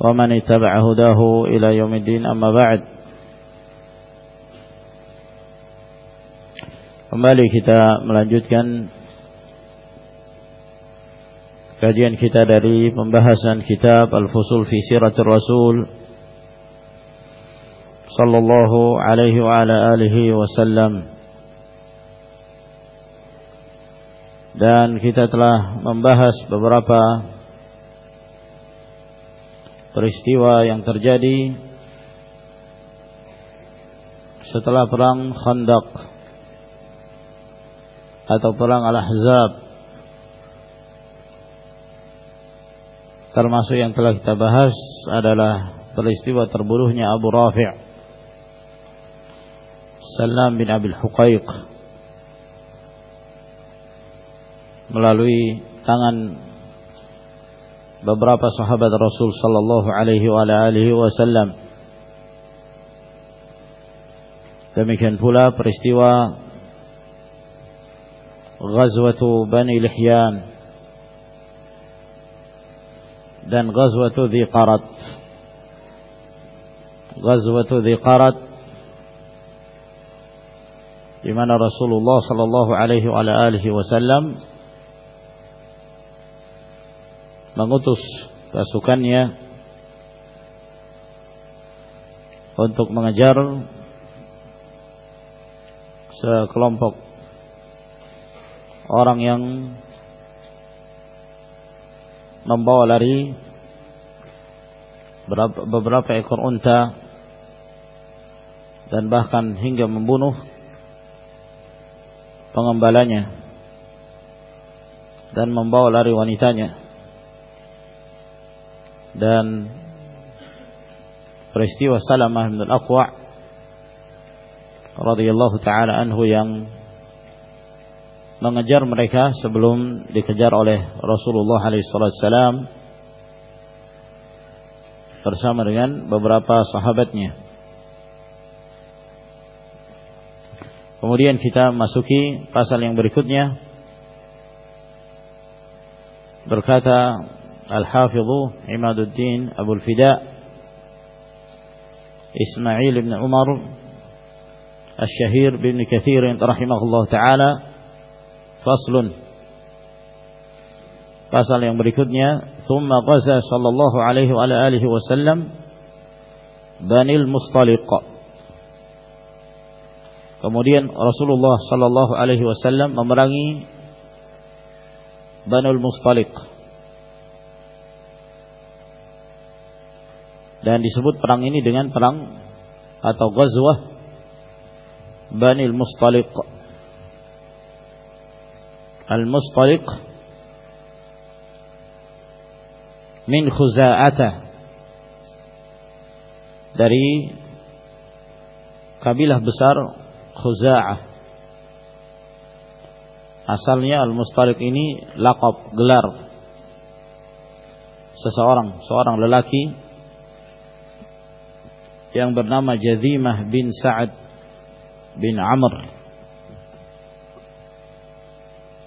ومن اتبع هداه إلى يوم الدين أما بعد Kembali kita melanjutkan kajian kita dari pembahasan kitab Al-Fusul fi Siratul Rasul sallallahu alaihi wa ala alihi wasallam dan kita telah membahas beberapa peristiwa yang terjadi setelah perang Khandaq atau perang Al-Ahzab. Termasuk yang telah kita bahas adalah peristiwa terbunuhnya Abu Rafi' Salam bin Abil Huqaiq melalui tangan beberapa sahabat Rasul sallallahu alaihi wa alihi wasallam. Demikian pula peristiwa Ghazwatu Bani Lihyan dan Ghazwatu Qarat. Ghazwatu Qarat di mana Rasulullah sallallahu alaihi wa alihi wasallam mengutus pasukannya untuk mengejar sekelompok orang yang membawa lari beberapa ekor unta dan bahkan hingga membunuh pengembalanya dan membawa lari wanitanya dan peristiwa Salamah bin Al-Aqwa radhiyallahu taala anhu yang mengejar mereka sebelum dikejar oleh Rasulullah SAW bersama dengan beberapa sahabatnya. Kemudian kita masuki pasal yang berikutnya. Berkata الحافظ عماد الدين أبو الفداء إسماعيل بن عمر الشهير بن كثير رحمه الله تعالى فصل. فصل يوم بركتنيا ثم غزى صلى الله عليه وعلى آله وسلم بني المصطلق. Kemudian Rasulullah sallallahu alaihi wasallam memerangi Banul Mustaliq dan disebut perang ini dengan perang atau ghazwah Bani al-Mustaliq. Al-Mustaliq min Khuza'ata. Dari kabilah besar Khuza'ah. Asalnya Al-Mustaliq ini lakop gelar. Seseorang seorang lelaki yang bernama Jazimah bin Sa'ad bin Amr.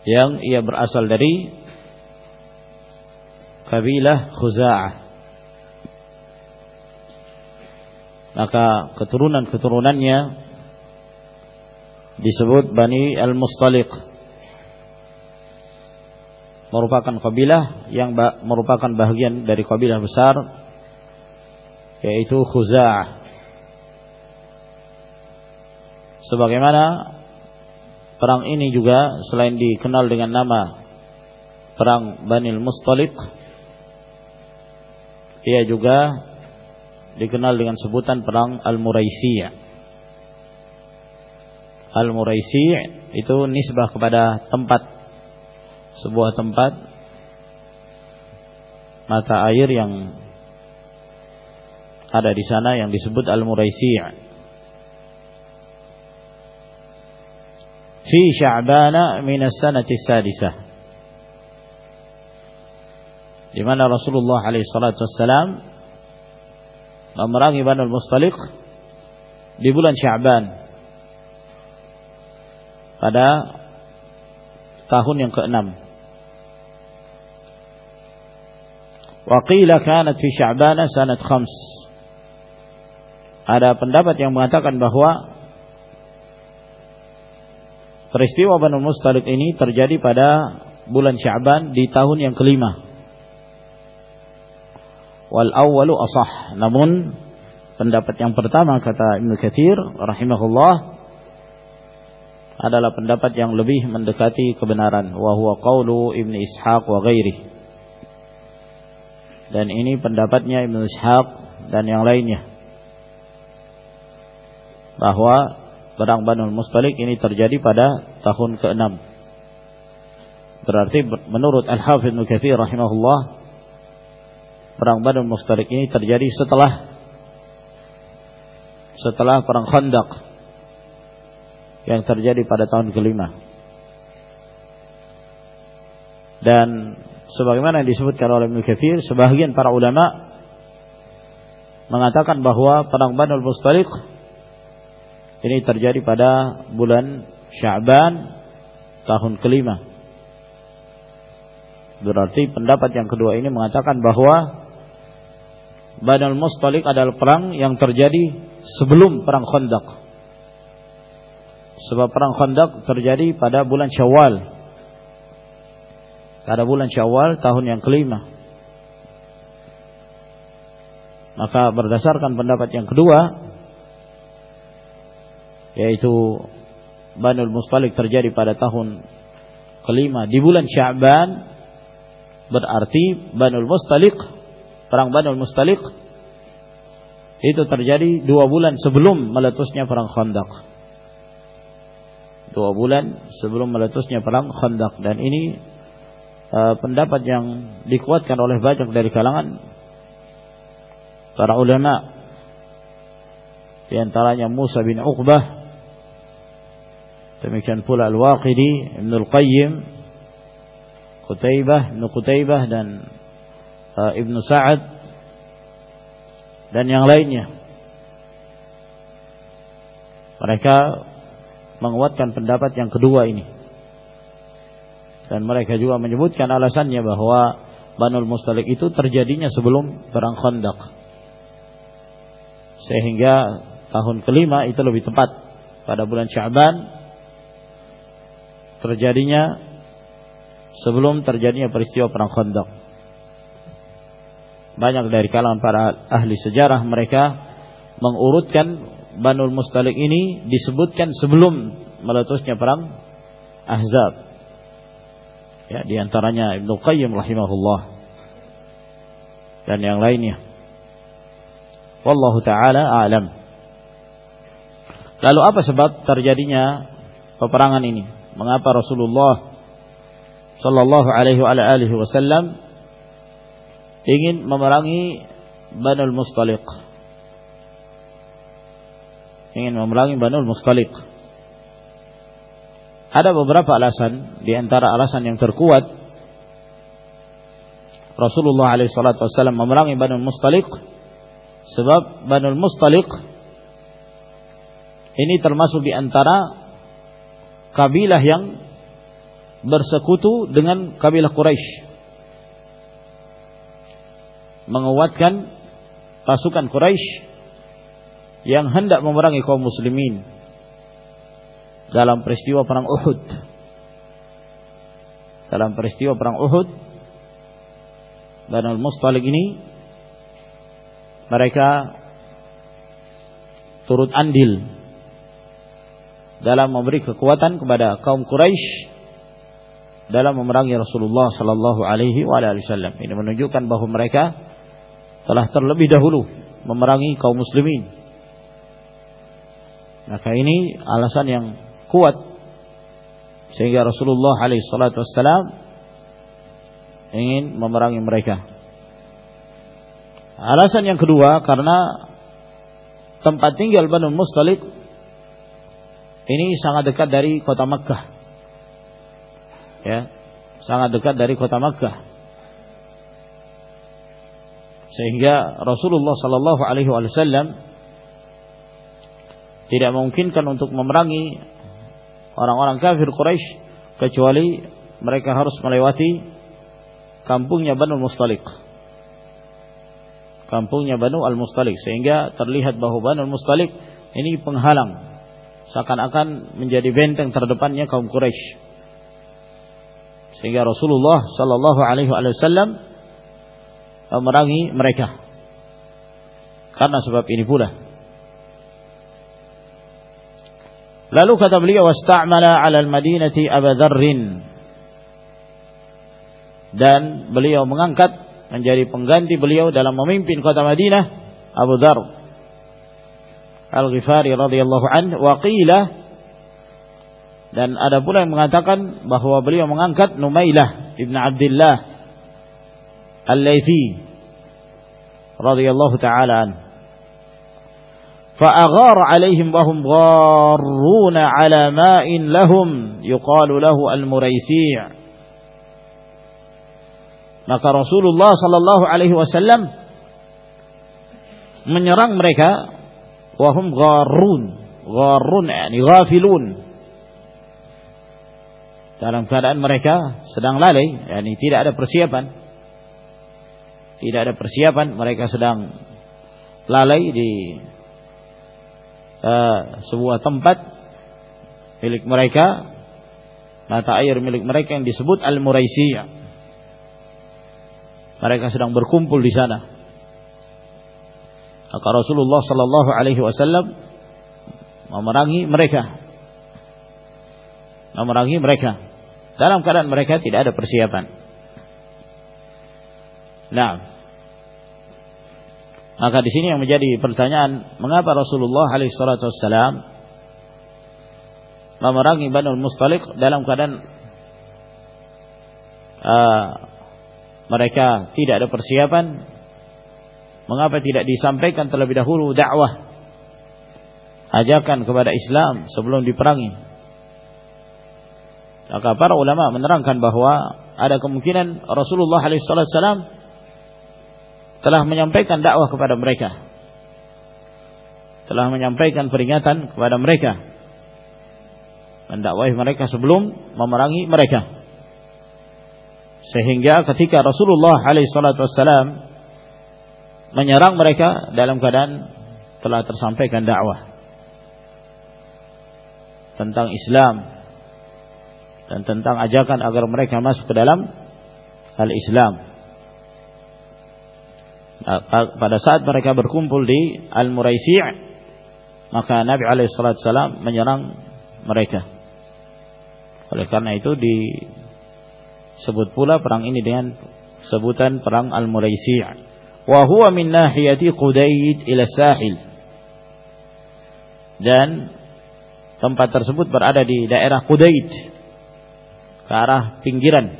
Yang ia berasal dari kabilah Khuza'ah. Maka keturunan-keturunannya disebut Bani Al-Mustaliq. Merupakan kabilah yang merupakan bagian dari kabilah besar yaitu Khuza'ah. Sebagaimana perang ini juga selain dikenal dengan nama perang Banil Mustaliq, ia juga dikenal dengan sebutan perang Al-Muraisiyah. Al-Muraisi' itu nisbah kepada tempat sebuah tempat mata air yang ada di sana yang disebut Al-Muraisi' fi Sya'ban min as-sanati sadisah di mana Rasulullah alaihi salatu wassalam memerangi Banu Mustaliq di bulan Sya'ban pada tahun yang keenam. Wa qila kanat fi sanat khams. Ada pendapat yang mengatakan bahwa peristiwa Banu Mustaliq ini terjadi pada bulan Sya'ban di tahun yang kelima. Wal awwalu asah. Namun pendapat yang pertama kata Ibnu Katsir rahimahullah adalah pendapat yang lebih mendekati kebenaran wa huwa qaulu Ibnu Ishaq wa ghairi. Dan ini pendapatnya Ibnu Ishaq dan yang lainnya bahwa perang Banu Mustalik ini terjadi pada tahun ke-6. Berarti menurut Al-Hafidz Ibnu rahimahullah perang Banu Mustalik ini terjadi setelah setelah perang Khandaq yang terjadi pada tahun kelima. Dan sebagaimana yang disebutkan oleh Ibnu Katsir, sebagian para ulama mengatakan bahwa perang Banu Mustalik ini terjadi pada bulan Sya'ban tahun kelima. Berarti pendapat yang kedua ini mengatakan bahwa Banul Mustalik adalah perang yang terjadi sebelum perang Khandaq. Sebab perang Khandaq terjadi pada bulan Syawal. Pada bulan Syawal tahun yang kelima. Maka berdasarkan pendapat yang kedua yaitu Banul Mustalik terjadi pada tahun kelima di bulan Sya'ban. Berarti Banul Mustalik perang Banul Mustalik itu terjadi dua bulan sebelum meletusnya perang Khandaq. Dua bulan sebelum meletusnya perang Khandaq. Dan ini uh, pendapat yang dikuatkan oleh banyak dari kalangan para ulama. Di antaranya Musa bin Uqbah Demikian pula Al-Waqidi, Ibn Al-Qayyim, Qutaybah, Ibn Qutaybah dan uh, Ibn Sa'ad dan yang lainnya. Mereka menguatkan pendapat yang kedua ini. Dan mereka juga menyebutkan alasannya bahwa Banul Mustalik itu terjadinya sebelum perang Khandaq. Sehingga tahun kelima itu lebih tepat pada bulan Sya'ban terjadinya sebelum terjadinya peristiwa perang Khandaq. Banyak dari kalangan para ahli sejarah mereka mengurutkan Banul Mustalik ini disebutkan sebelum meletusnya perang Ahzab. Ya, di antaranya Ibnu Qayyim rahimahullah dan yang lainnya. Wallahu taala alam. Lalu apa sebab terjadinya peperangan ini? Mengapa Rasulullah sallallahu alaihi wasallam ingin memerangi Banul Mustaliq. Ingin memerangi Banul Mustaliq. Ada beberapa alasan, di antara alasan yang terkuat Rasulullah alaihi wasallam memerangi Banul Mustaliq sebab Banul Mustaliq ini termasuk di antara kabilah yang bersekutu dengan kabilah Quraisy. Menguatkan pasukan Quraisy yang hendak memerangi kaum muslimin dalam peristiwa perang Uhud. Dalam peristiwa perang Uhud, Banul Mustalik ini mereka turut andil dalam memberi kekuatan kepada kaum Quraisy dalam memerangi Rasulullah sallallahu alaihi wasallam. Ini menunjukkan bahwa mereka telah terlebih dahulu memerangi kaum muslimin. Maka ini alasan yang kuat sehingga Rasulullah alaihi wasallam ingin memerangi mereka. Alasan yang kedua karena tempat tinggal Banu Mustalik ini sangat dekat dari kota Makkah. Ya, sangat dekat dari kota Makkah. Sehingga Rasulullah sallallahu alaihi wasallam tidak memungkinkan untuk memerangi orang-orang kafir Quraisy kecuali mereka harus melewati kampungnya Banu Mustalik. Kampungnya Banu Al-Mustalik sehingga terlihat bahwa Banu Al-Mustalik ini penghalang seakan-akan menjadi benteng terdepannya kaum Quraisy. Sehingga Rasulullah sallallahu alaihi wasallam memerangi mereka. Karena sebab ini pula Lalu kata beliau wasta'mala 'ala al-Madinati Abu Dzarrin. Dan beliau mengangkat menjadi pengganti beliau dalam memimpin kota Madinah Abu Dzar Al-Ghifari radhiyallahu anhu wa qila dan ada pula yang mengatakan bahwa beliau mengangkat Numailah ibn Abdullah Al-Laitsi radhiyallahu taala anhu فأغار عليهم وهم غارون على ماء لهم يقال له المريسيع maka Rasulullah sallallahu alaihi wasallam menyerang mereka wahum gharun gharun yani ghafilun dalam keadaan mereka sedang lalai yakni tidak ada persiapan. Tidak ada persiapan mereka sedang lalai di uh, sebuah tempat milik mereka mata air milik mereka yang disebut Al-Muraisiyah. Mereka sedang berkumpul di sana maka Rasulullah sallallahu alaihi wasallam memerangi mereka. Memerangi mereka. Dalam keadaan mereka tidak ada persiapan. Nah. Maka di sini yang menjadi pertanyaan, mengapa Rasulullah alaihi salatu wassalam memerangi Banu Mustalik dalam keadaan uh, mereka tidak ada persiapan? Mengapa tidak disampaikan terlebih dahulu dakwah? Ajakan kepada Islam sebelum diperangi? Maka para ulama menerangkan bahwa ada kemungkinan Rasulullah wassalam telah menyampaikan dakwah kepada mereka. Telah menyampaikan peringatan kepada mereka. Mendakwahi mereka sebelum memerangi mereka. Sehingga ketika Rasulullah SAW menyerang mereka dalam keadaan telah tersampaikan dakwah tentang Islam dan tentang ajakan agar mereka masuk ke dalam al-Islam pada saat mereka berkumpul di Al-Muraisi' maka Nabi alaihi salam menyerang mereka. Oleh karena itu disebut pula perang ini dengan sebutan perang Al-Muraisi' wa huwa min nahiyati Qudayd ila sahil. Dan tempat tersebut berada di daerah Qudayd ke arah pinggiran.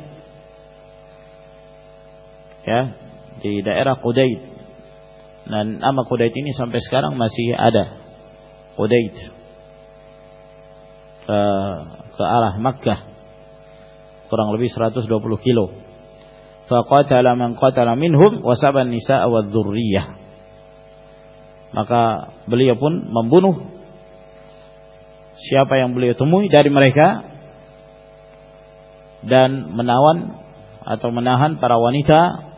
Ya, di daerah Qudaid. Dan nama Qudaid ini sampai sekarang masih ada. Qudaid. Ke, ke arah Makkah. Kurang lebih 120 kilo. Faqatala man qatala minhum wasaban nisa'a wa. Maka beliau pun membunuh siapa yang beliau temui dari mereka dan menawan atau menahan para wanita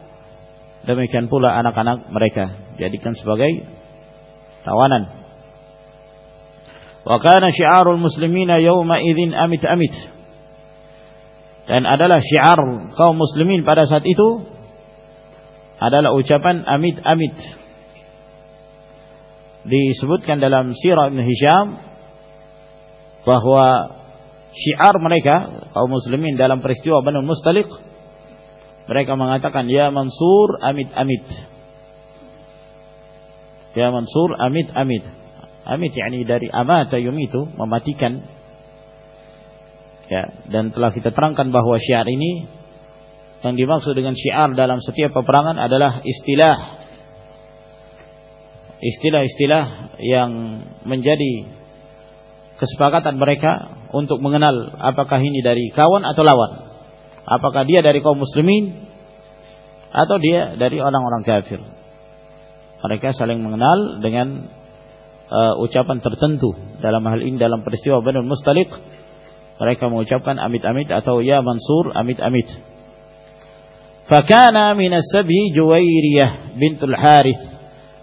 Demikian pula anak-anak mereka jadikan sebagai tawanan. Wa kana syiarul muslimina yawma idzin amit amit. Dan adalah syiar kaum muslimin pada saat itu adalah ucapan amit amit. Disebutkan dalam sirah Ibn Hisham bahwa syiar mereka kaum muslimin dalam peristiwa Banu Mustaliq mereka mengatakan ya Mansur amit amit. Ya Mansur amit amit. Amit yakni dari amata yumitu mematikan. Ya, dan telah kita terangkan bahwa syiar ini yang dimaksud dengan syiar dalam setiap peperangan adalah istilah istilah-istilah yang menjadi kesepakatan mereka untuk mengenal apakah ini dari kawan atau lawan. Apakah dia dari kaum muslimin atau dia dari orang-orang kafir. Mereka saling mengenal dengan uh, ucapan tertentu dalam hal ini dalam peristiwa Banu Mustaliq mereka mengucapkan amit-amit atau ya Mansur amit-amit. Fakana min as-sabi Juwairiyah bintul Harith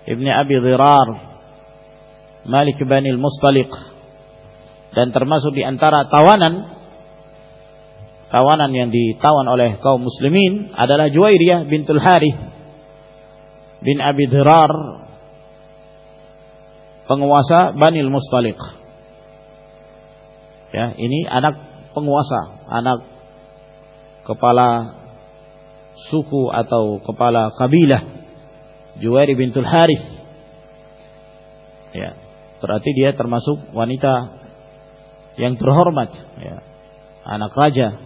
ibni Abi Dhirar Malik Bani al-Mustaliq dan termasuk di antara tawanan tawanan yang ditawan oleh kaum muslimin adalah Juwairiyah bintul Harith bin Abi Dhirar penguasa Bani al-Mustaliq ya ini anak penguasa anak kepala suku atau kepala kabilah Juwairi bintul Harith. Ya, berarti dia termasuk wanita yang terhormat, ya. Anak raja.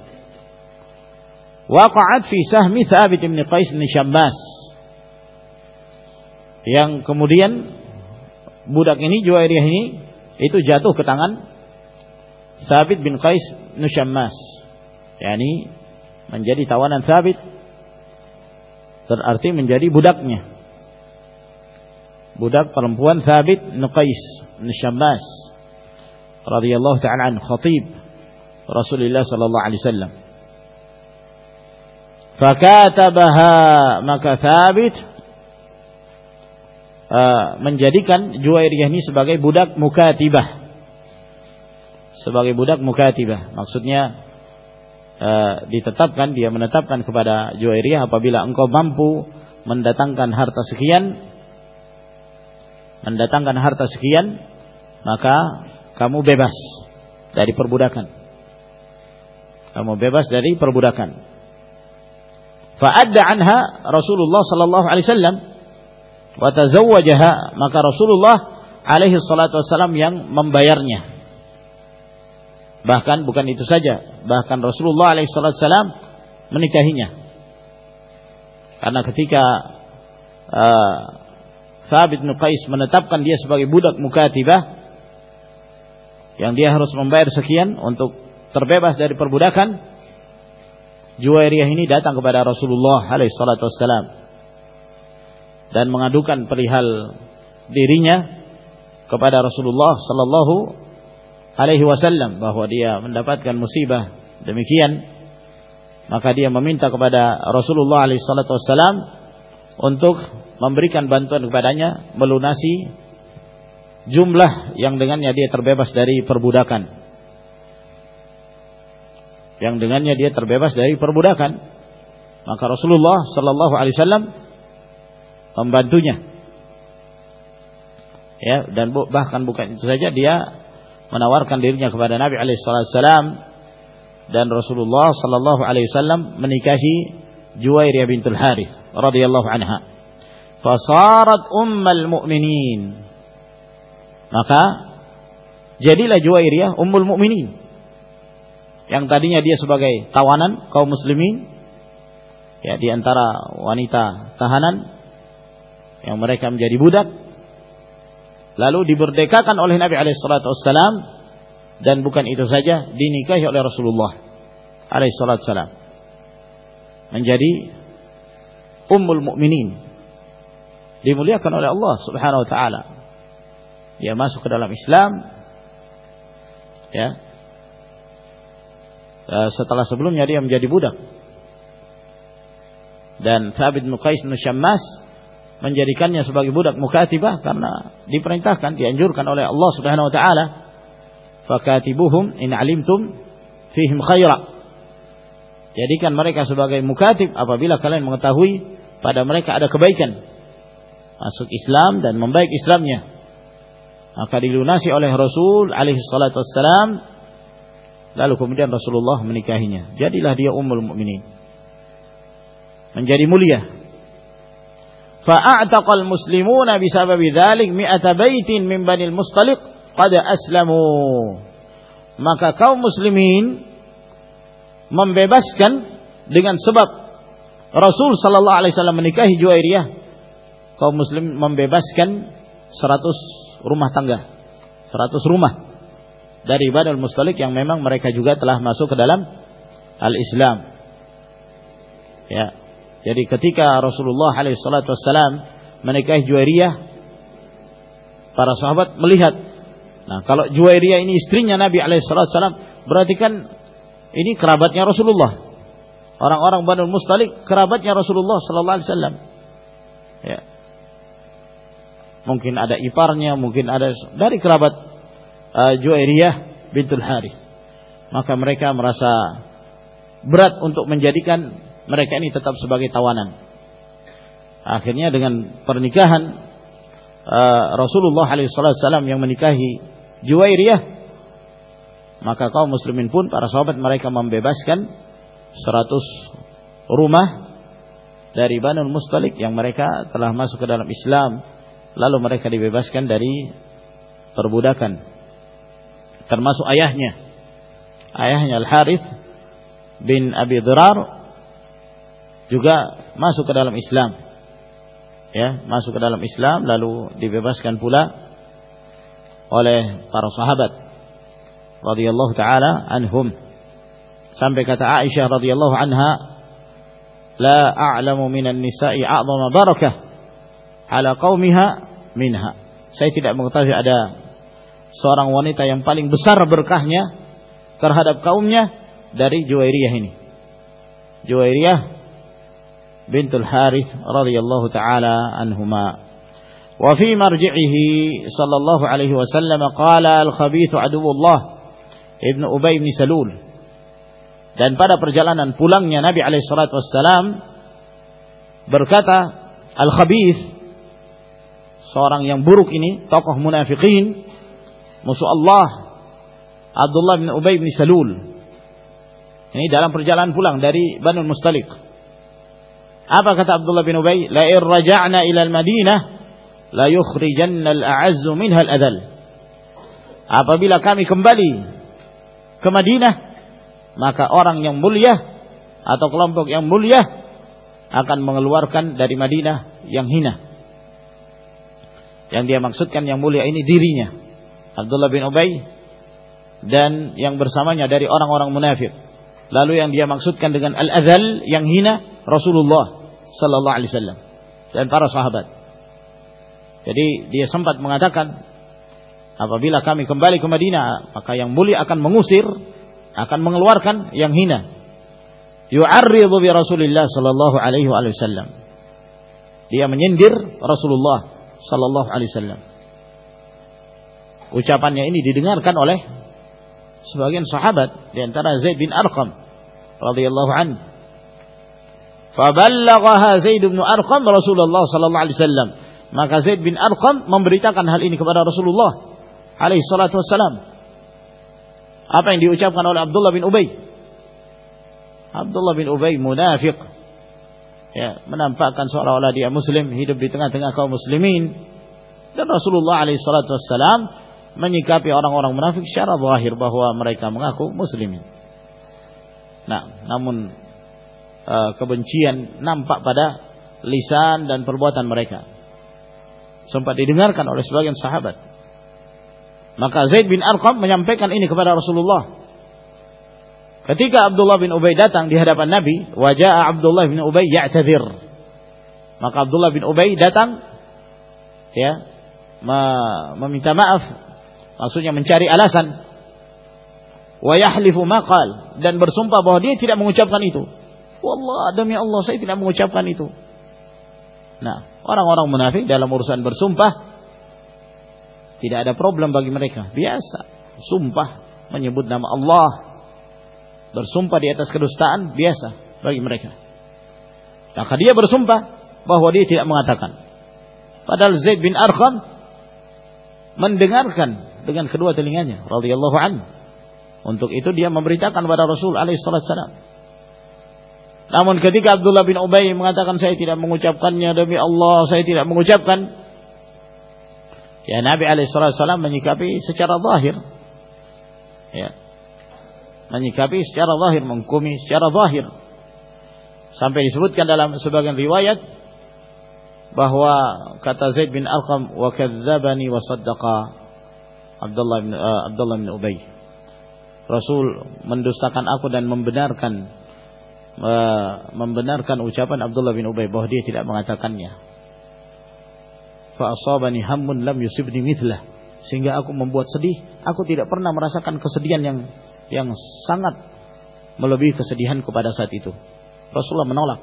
Waqa'at fi sahmi Thabit bin Qais bin Syammas. Yang kemudian budak ini Juwairiyah ini itu jatuh ke tangan Thabit bin Qais bin Syammas. Yani menjadi tawanan Thabit berarti menjadi budaknya. Budak perempuan Thabit Nuqais bin Syammas radhiyallahu taala an khatib Rasulullah sallallahu alaihi wasallam. Fakatabaha maka Thabit uh, menjadikan Juwairiyah ini sebagai budak mukatibah. Sebagai budak mukatibah. Maksudnya e, ditetapkan dia menetapkan kepada Juwairiyah apabila engkau mampu mendatangkan harta sekian mendatangkan harta sekian maka kamu bebas dari perbudakan. Kamu bebas dari perbudakan. Fa'adda anha Rasulullah sallallahu alaihi wasallam wa tazawwajaha maka Rasulullah alaihi salatu wasallam yang membayarnya Bahkan bukan itu saja, bahkan Rasulullah alaihissalam menikahinya. Karena ketika uh, Thabit bin menetapkan dia sebagai budak mukatibah yang dia harus membayar sekian untuk terbebas dari perbudakan, Juwairiyah ini datang kepada Rasulullah alaihissalam dan mengadukan perihal dirinya kepada Rasulullah sallallahu alaihi wasallam bahwa dia mendapatkan musibah demikian maka dia meminta kepada Rasulullah alaihi salatu wasallam untuk memberikan bantuan kepadanya melunasi jumlah yang dengannya dia terbebas dari perbudakan. Yang dengannya dia terbebas dari perbudakan. Maka Rasulullah sallallahu alaihi wasallam membantunya. Ya dan bahkan bukan itu saja dia menawarkan dirinya kepada Nabi alaihi salam dan Rasulullah sallallahu alaihi wasallam menikahi Juwairiyah bintul Harith radhiyallahu anha. Fasarat ummal mu'minin. Maka jadilah Juwairiyah ummul mu'minin. Yang tadinya dia sebagai tawanan kaum muslimin ya di antara wanita tahanan yang mereka menjadi budak lalu diberdekakan oleh Nabi wassalam dan bukan itu saja dinikahi oleh Rasulullah wassalam menjadi ummul mukminin dimuliakan oleh Allah Subhanahu wa taala. Dia masuk ke dalam Islam ya. Eh, setelah sebelumnya dia menjadi budak. Dan Thabit bin Qais bin Syammas menjadikannya sebagai budak mukatibah karena diperintahkan dianjurkan oleh Allah Subhanahu wa taala fakatibuhum in alimtum fihim khaira. Jadikan mereka sebagai mukatib apabila kalian mengetahui pada mereka ada kebaikan. Masuk Islam dan membaik Islamnya. Maka dilunasi oleh Rasul alaihi salatu wassalam lalu kemudian Rasulullah menikahinya. Jadilah dia ummul mukminin menjadi mulia Fa'ataqal muslimuna bisababi ذلك mi'ata بيت min Banil Mustaliq قد aslamu. Maka kaum muslimin membebaskan dengan sebab Rasul sallallahu alaihi wasallam menikahi Juwairiyah. Kaum muslim membebaskan 100 rumah tangga 100 rumah dari Banul Mustalik yang memang mereka juga telah masuk ke dalam al-Islam. Ya. Jadi ketika Rasulullah wassalam menikahi Juwairiyah para sahabat melihat nah kalau Juwairiyah ini istrinya Nabi wassalam berarti kan ini kerabatnya Rasulullah. Orang-orang Banul Mustalik kerabatnya Rasulullah sallallahu alaihi wasallam. Ya. Mungkin ada iparnya, mungkin ada dari kerabat uh, Juwairiyah bintul Harith. Maka mereka merasa berat untuk menjadikan mereka ini tetap sebagai tawanan. Akhirnya dengan pernikahan uh, Rasulullah SAW yang menikahi Juwairiyah, maka kaum muslimin pun para sahabat mereka membebaskan 100 rumah dari Banul Mustalik yang mereka telah masuk ke dalam Islam. Lalu mereka dibebaskan dari perbudakan. Termasuk ayahnya. Ayahnya Al Harith bin Abi Durar juga masuk ke dalam Islam. Ya masuk ke dalam Islam lalu dibebaskan pula oleh para sahabat radhiyallahu taala anhum. Sampai kata Aisyah radhiyallahu anha la a'lamu minan nisa'i a'zama barakah ala qaumiha minha. Saya tidak mengetahui ada seorang wanita yang paling besar berkahnya terhadap kaumnya dari Juwairiyah ini. Juwairiyah bintul Harith radhiyallahu taala anhuma. Wa fi marji'ihi sallallahu alaihi wasallam qala al-khabith aduwwullah ibnu Ubay bin Salul. Dan pada perjalanan pulangnya Nabi alaihi salatu wassalam berkata al-khabith seorang yang buruk ini tokoh munafikin musuh Allah Abdullah bin Ubay bin Salul. Ini dalam perjalanan pulang dari Banu Mustalik apa kata Abdullah bin Ubay la in raja'na ila al-Madinah la yukhrijanna al-a'azzu minha al-adhal apabila kami kembali ke Madinah maka orang yang mulia atau kelompok yang mulia akan mengeluarkan dari Madinah yang hina. Yang dia maksudkan yang mulia ini dirinya. Abdullah bin Ubay dan yang bersamanya dari orang-orang munafik. Lalu yang dia maksudkan dengan al-adzal yang hina Rasulullah sallallahu alaihi wasallam dan para sahabat. Jadi dia sempat mengatakan apabila kami kembali ke Madinah maka yang mulia akan mengusir akan mengeluarkan yang hina. Yu'arridu bi Rasulillah sallallahu alaihi wasallam. Dia menyindir Rasulullah sallallahu alaihi wasallam. Ucapannya ini didengarkan oleh sebagian sahabat di antara Zaid bin Arqam radhiyallahu anhu. Faballaghaha Zaid bin Arqam Rasulullah sallallahu alaihi wasallam. Maka Zaid bin Arqam memberitakan hal ini kepada Rasulullah alaihi salatu wasallam. Apa yang diucapkan oleh Abdullah bin Ubay? Abdullah bin Ubay munafik. Ya, menampakkan seolah-olah dia muslim, hidup di tengah-tengah kaum muslimin. Dan Rasulullah alaihi salatu wassalam menyikapi orang-orang munafik secara zahir bahwa mereka mengaku muslimin. Nah, namun uh, kebencian nampak pada lisan dan perbuatan mereka. Sempat didengarkan oleh sebagian sahabat. Maka Zaid bin Arqam menyampaikan ini kepada Rasulullah. Ketika Abdullah bin Ubay datang di hadapan Nabi, wajah Abdullah bin Ubay ya'tadzir. Maka Abdullah bin Ubay datang ya, meminta maaf, maksudnya mencari alasan. Wa yahlifu maqal dan bersumpah bahwa dia tidak mengucapkan itu. Wallah demi Allah saya tidak mengucapkan itu. Nah, orang-orang munafik dalam urusan bersumpah tidak ada problem bagi mereka. Biasa. Sumpah menyebut nama Allah. Bersumpah di atas kedustaan biasa bagi mereka. Maka dia bersumpah bahwa dia tidak mengatakan. Padahal Zaid bin Arqam mendengarkan dengan kedua telinganya radhiyallahu anhu. Untuk itu dia memberitakan kepada Rasul alaihi salam. Namun ketika Abdullah bin Ubay mengatakan saya tidak mengucapkannya demi Allah, saya tidak mengucapkan, Ya Nabi alaihissalam menyikapi secara zahir. Ya. Menyikapi secara zahir, menghukumi secara zahir. Sampai disebutkan dalam sebagian riwayat bahwa kata Zaid bin Arqam wa kadzdzabani wa saddaqa Abdullah bin uh, Abdullah bin Ubay. Rasul mendustakan aku dan membenarkan uh, membenarkan ucapan Abdullah bin Ubay bahwa dia tidak mengatakannya. Fa asabani hammun lam yusibni mithlah sehingga aku membuat sedih. Aku tidak pernah merasakan kesedihan yang yang sangat melebihi kesedihan kepada saat itu. Rasulullah menolak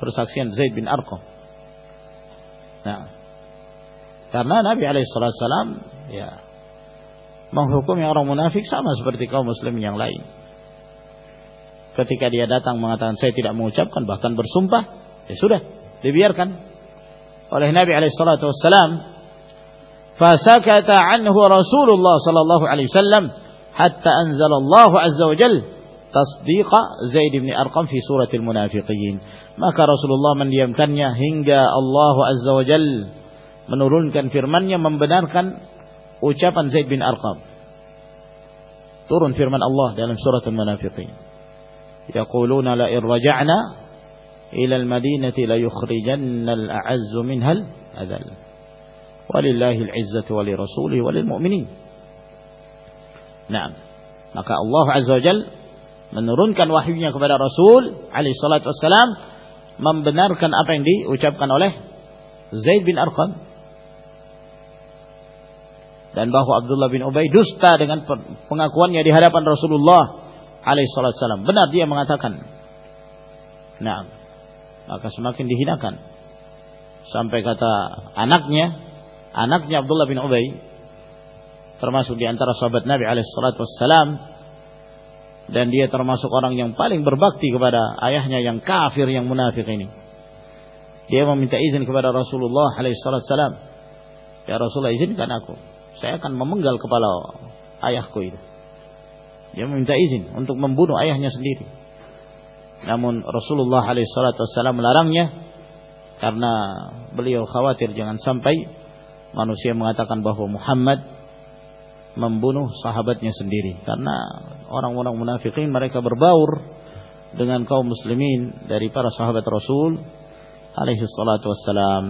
persaksian Zaid bin Arqam. Nah, karena Nabi Alaihissalam ya menghukumi orang munafik sama seperti kaum muslimin yang lain. Ketika dia datang mengatakan saya tidak mengucapkan bahkan bersumpah, ya sudah dibiarkan oleh Nabi Alaihissalam. Fasakata anhu Rasulullah sallallahu alaihi wasallam hatta anzalallahu azza wa jalla tasdiqa Zaid bin Arqam fi suratil munafiqin. Maka Rasulullah mendiamkannya hingga Allah Azza wa Jal menurunkan firman-Nya membenarkan ucapan Zaid bin Arqam. Turun firman Allah dalam surat Al-Munafiqin. Yaquluna la in raja'na ila al-madinati la yukhrijanna al-a'azzu minha al-adhal. Walillahi al-izzatu wa li rasulihi wa lil mu'minin. Naam. Maka Allah Azza wa Jalla menurunkan wahyunya kepada Rasul alaihi salatu wassalam membenarkan apa yang diucapkan oleh Zaid bin Arqam dan bahwa Abdullah bin Ubay dusta dengan pengakuannya di hadapan Rasulullah alaihi salatu wassalam benar dia mengatakan nah maka semakin dihinakan sampai kata anaknya anaknya Abdullah bin Ubay termasuk di antara sahabat Nabi alaihi salatu wassalam dan dia termasuk orang yang paling berbakti kepada ayahnya yang kafir yang munafik ini. Dia meminta izin kepada Rasulullah alaihissalam. Ya Rasulullah izinkan aku. Saya akan memenggal kepala ayahku itu. Dia meminta izin untuk membunuh ayahnya sendiri. Namun Rasulullah alaihissalam melarangnya karena beliau khawatir jangan sampai manusia mengatakan bahwa Muhammad membunuh sahabatnya sendiri karena orang-orang munafikin mereka berbaur dengan kaum muslimin dari para sahabat Rasul alaihi salatu wassalam.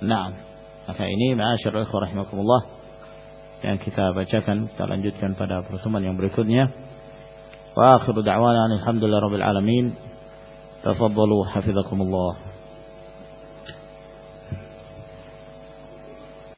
Nah, maka ini ikhwah rahimakumullah yang kita bacakan kita lanjutkan pada pertemuan yang berikutnya. Wa akhiru da'wana alhamdulillah rabbil alamin. Tafaddalu hafizakumullah.